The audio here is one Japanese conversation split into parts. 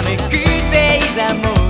めく星座も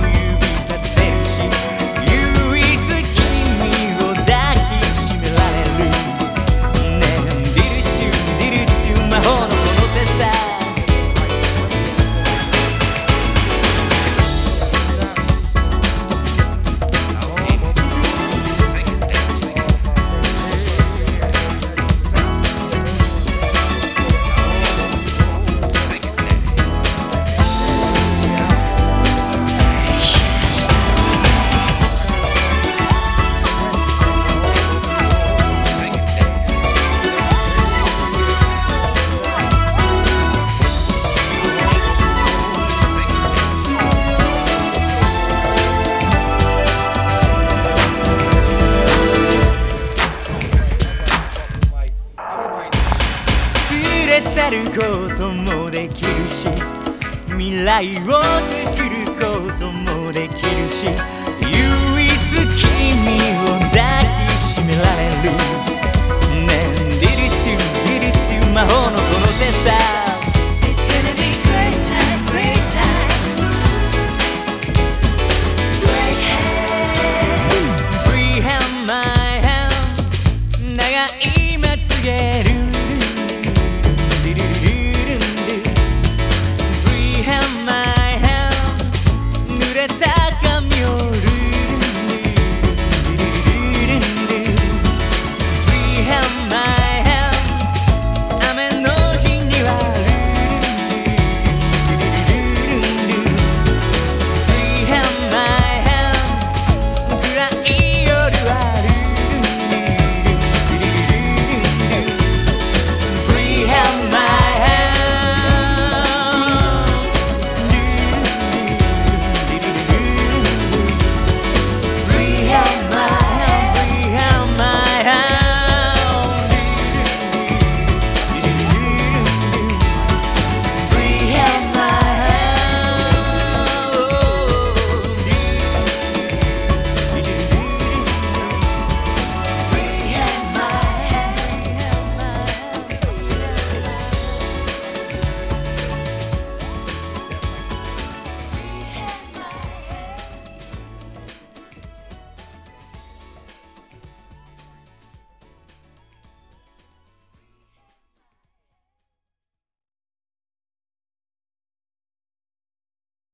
せることもできるし未来を作